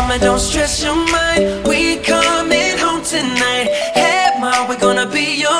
mama, don't stress your mind. We coming home tonight. Hey, mom, we're gonna be alright.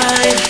mind